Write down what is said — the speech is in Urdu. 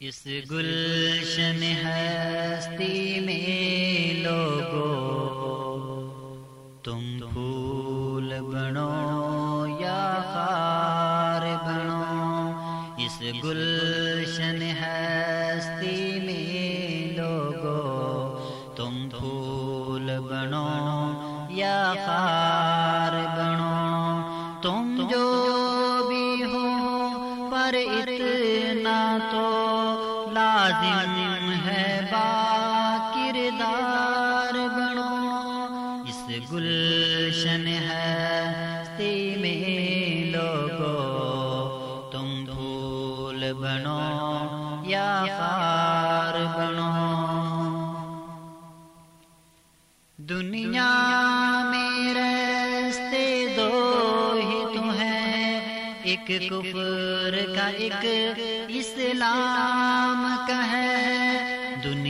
اس گلشن ہستی میں لوگو تم پھول بنو یا خار بنو اس گلشن ہستی میں لوگو تم پھول بنو یا خار بنو تم جو پر اتنا تو لازم ہے با کردار بنو۔ اس گلشن ہے میں لوگو۔ تم پھول بنو یا خار بنو۔ دنیا ایک کفر کا ایک اسلام کا ہے۔ دنیا